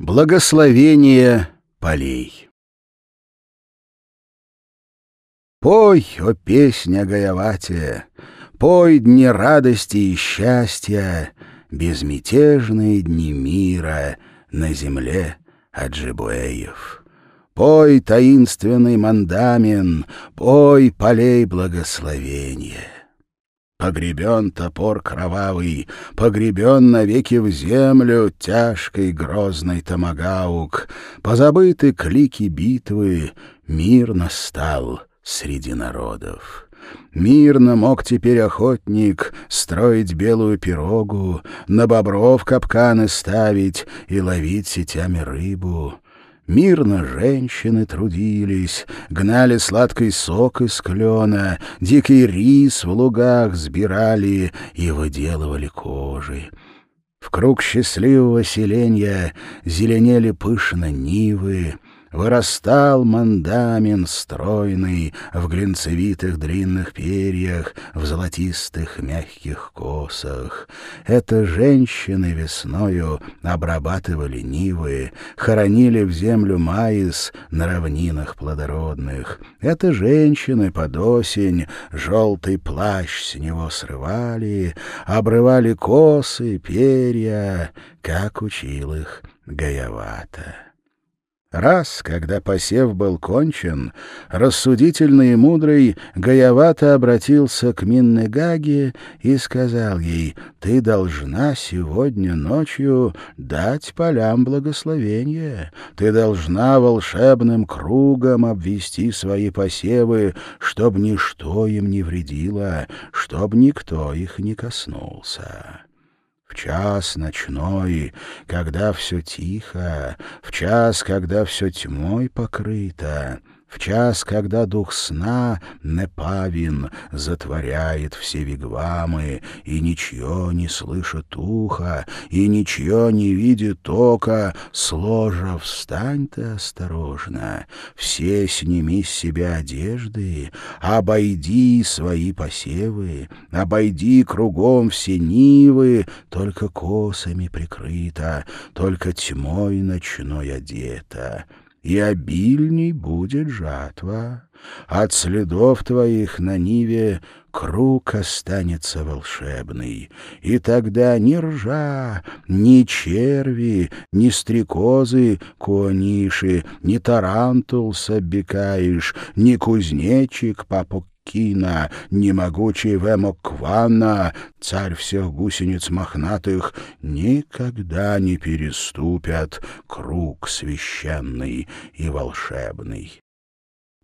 Благословение полей Пой, о песня Гаявате, Пой дни радости и счастья, Безмятежные дни мира На земле Аджибуэев. Пой, таинственный мандамен, Пой полей благословения. Погребен топор кровавый, погребен навеки в землю тяжкой грозный томагаук, позабыты клики битвы, мир настал среди народов. Мирно мог теперь охотник строить белую пирогу, на бобров капканы ставить и ловить сетями рыбу. Мирно женщины трудились, гнали сладкий сок из клена, дикий рис в лугах сбирали и выделывали кожи. В круг счастливого селения зеленели пышно нивы, Вырастал мандамен стройный В глинцевитых длинных перьях, В золотистых мягких косах. Это женщины весною Обрабатывали нивы, Хоронили в землю маис На равнинах плодородных. Это женщины под осень Желтый плащ с него срывали, Обрывали косы, перья, Как учил их Гаявата. Раз, когда посев был кончен, рассудительный и мудрый Гаявато обратился к Миннегаге и сказал ей, «Ты должна сегодня ночью дать полям благословение. Ты должна волшебным кругом обвести свои посевы, чтоб ничто им не вредило, чтоб никто их не коснулся». В час ночной, когда все тихо, В час, когда все тьмой покрыто, в час, когда дух сна, Непавин, затворяет все вигвамы, И ничье не слышит уха, и ничье не видит ока, Сложа, встань ты осторожно, все сними с себя одежды, Обойди свои посевы, обойди кругом все нивы, Только косами прикрыто, только тьмой ночной одета и обильней будет жатва. От следов твоих на ниве круг останется волшебный, и тогда ни ржа, ни черви, ни стрекозы, Куо-ни-ши, ни тарантул Соббикаши, ни кузнечик Па-пок-кина, ни могучий Вэ-мок-квана, царь всех гусениц мохнатых, никогда не переступят круг священный и волшебный.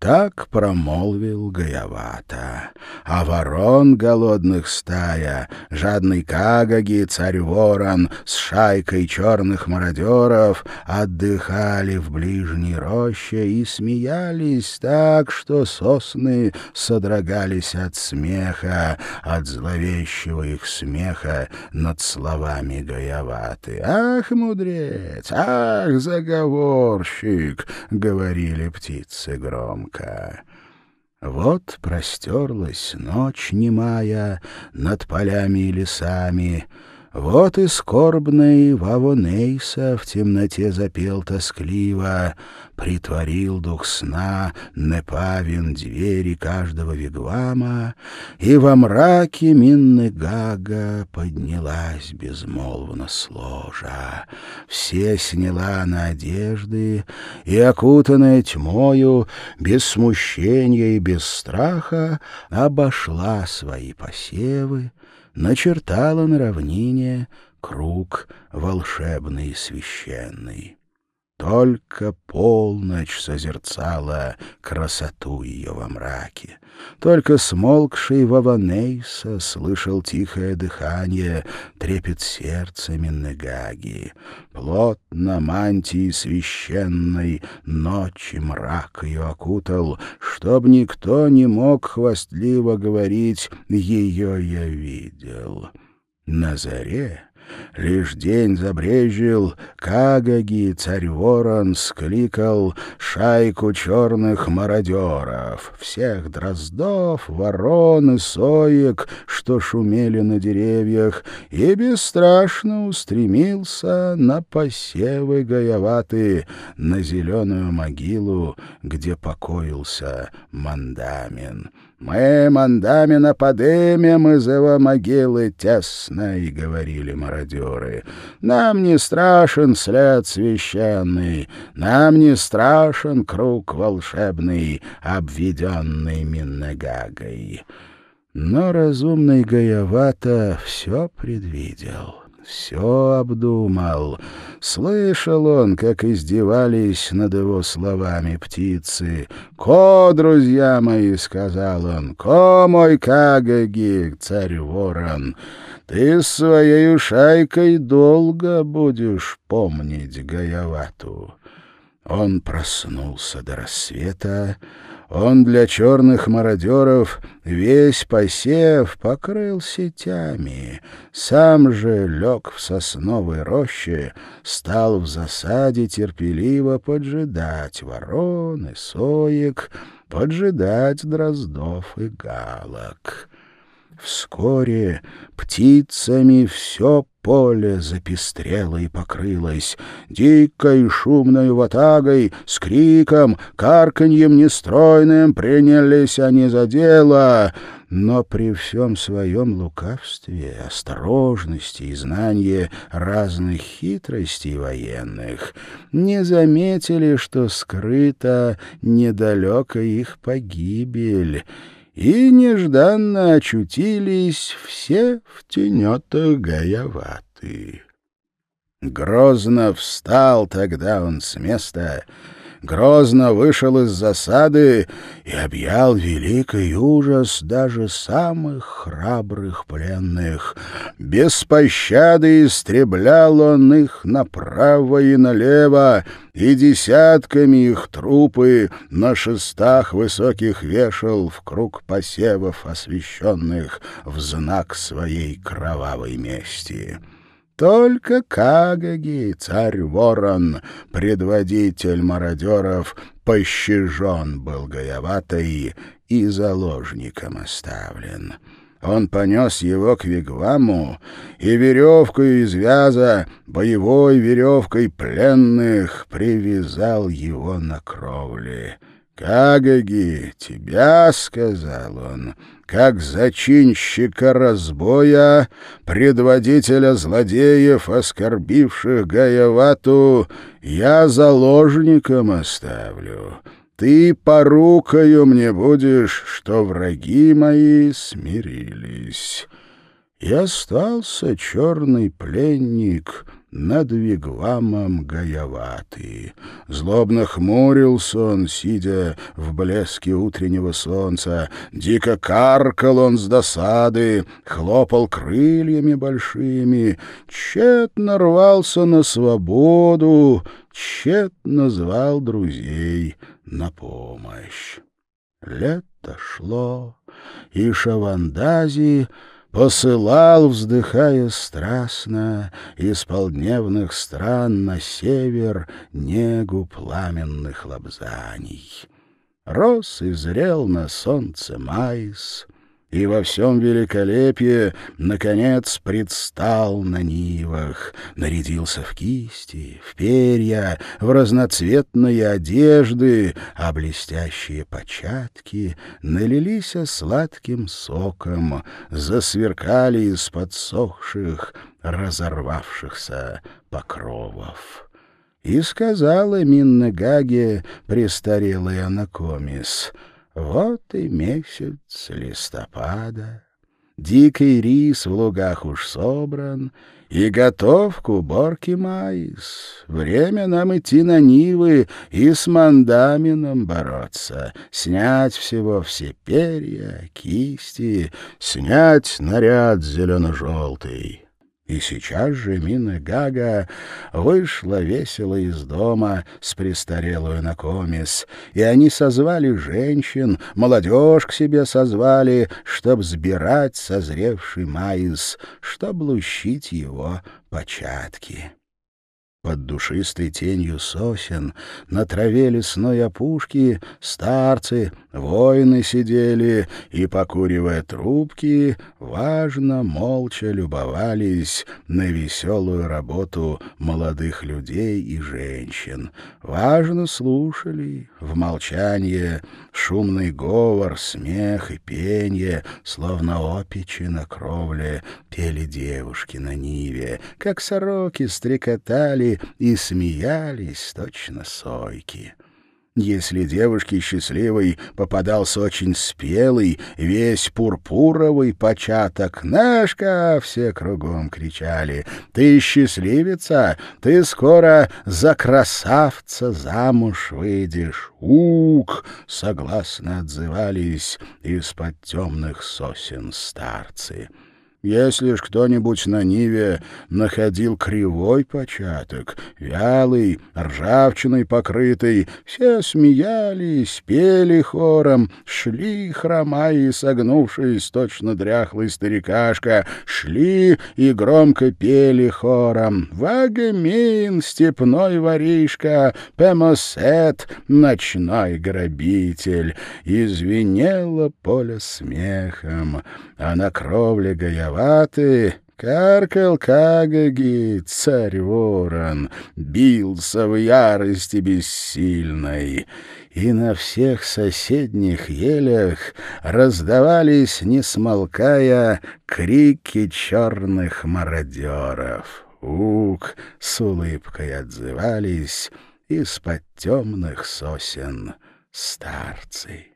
Так промолвил Гаявата. А ворон голодных стая, жадный Кагаги, царь-ворон, с шайкой черных мародеров отдыхали в ближней роще и смеялись так, что сосны содрогались от смеха, от зловещего их смеха над словами Гаяваты. «Ах, мудрец! Ах, заговорщик!» — говорили птицы громко громко. Вот простерлась ночь немая над полями и лесами, вот и скорбный Вавонейса в темноте запел тоскливо, Притворил дух сна Непавин двери каждого вигвама, И во мраке Минны Гага поднялась безмолвно сложа. Все сняла на одежды, и, окутанная тьмою, Без смущения и без страха, Обошла свои посевы, начертала на равнине круг волшебный и священный. Только полночь созерцала красоту ее во мраке. Только смолкший Ваванейса слышал тихое дыхание, трепет сердца Миннегаги. Плотно мантии священной ночи мрак ее окутал, чтоб никто не мог хвастливо говорить «ее я видел». На заре Лишь день забрежил, Кагаги, царь-ворон, скликал шайку черных мародеров, всех дроздов, ворон и соек, что шумели на деревьях, и бесстрашно устремился на посевы гаеваты, на зеленую могилу, где покоился Мандамин. «Мы Мандамина подымем из его могилы тесно», — и говорили мародеры. «Нам не страшен след священный, нам не страшен круг волшебный, обведенный Миннегагой». Но разумный Гаявата все предвидел все обдумал. Слышал он, как издевались над его словами птицы. «Ко, друзья мои!» — сказал он. «Ко, мой Кагаги, царь-ворон!» Ты с своей шайкой долго будешь помнить Гаявату. Он проснулся до рассвета, он для черных мародеров весь посев покрыл сетями, сам же лег в сосновой роще, стал в засаде терпеливо поджидать ворон и соек, поджидать дроздов и галок. Вскоре птицами все поле запестрело и покрылось. Дикой шумной ватагой, с криком, карканьем нестройным принялись они за дело. Но при всем своем лукавстве, осторожности и знании разных хитростей военных не заметили, что скрыта недалека их погибель — и нежданно очутились все в тенетах Гаяваты. Грозно встал тогда он с места грозно вышел из засады и объял великий ужас даже самых храбрых пленных. Без пощады истреблял он их направо и налево, и десятками их трупы на шестах высоких вешал в круг посевов, освященных в знак своей кровавой мести. Только Кагаги, царь-ворон, предводитель мародеров, пощажен был Гаяватой и заложником оставлен. Он понес его к вигваму и веревкой из вяза, боевой веревкой пленных, привязал его на кровле. «Кагаги, тебя, — сказал он, — как зачинщика разбоя, предводителя злодеев, оскорбивших Гаявату, я заложником оставлю. Ты порукою мне будешь, что враги мои смирились». И остался черный пленник — над вигвамом Гаяваты. Злобно хмурился он, сидя в блеске утреннего солнца. Дико каркал он с досады, хлопал крыльями большими, тщетно рвался на свободу, тщетно звал друзей на помощь. Лето шло, и Шавандази посылал, вздыхая страстно, из полдневных стран на север негу пламенных лобзаний. Рос и зрел на солнце майс, и во всем великолепии, наконец, предстал на нивах, нарядился в кисти, в перья, в разноцветные одежды, а блестящие початки налились сладким соком, засверкали из подсохших, разорвавшихся покровов. И сказала Минна Гаге, престарелая Анакомис — вот и месяц листопада. Дикий рис в лугах уж собран, и готов к уборке майс. Время нам идти на Нивы и с мандамином бороться, снять всего все перья, кисти, снять наряд зелено-желтый. И сейчас же Мина Гага вышла весело из дома с престарелую накомис, и они созвали женщин, молодежь к себе созвали, чтоб сбирать созревший маис, чтоб лущить его початки. Под душистой тенью сосен на траве лесной опушки старцы, воины сидели и, покуривая трубки, важно, молча любовались на веселую работу молодых людей и женщин. Важно слушали в молчании шумный говор, смех и пение, словно опичи на кровле, пели девушки на ниве, как сороки стрекотали и смеялись точно сойки. Если девушке счастливой попадался очень спелый, весь пурпуровый початок, «Нашка!» — все кругом кричали. «Ты счастливица! Ты скоро за красавца замуж выйдешь!» «Ук!» — согласно отзывались из-под темных сосен старцы. Если ж кто-нибудь на Ниве находил кривой початок, вялый, ржавчиной покрытый, все смеялись, пели хором, шли, хромая и согнувшись, точно дряхлый старикашка, шли и громко пели хором «Вагамин, степной воришка, Пемосет, ночной грабитель!» Извинело поле смехом, а на кровле гаява виноваты. Каркал Кагаги, царь-ворон, бился в ярости бессильной, и на всех соседних елях раздавались, не смолкая, крики черных мародеров. Ук с улыбкой отзывались из-под темных сосен старцы.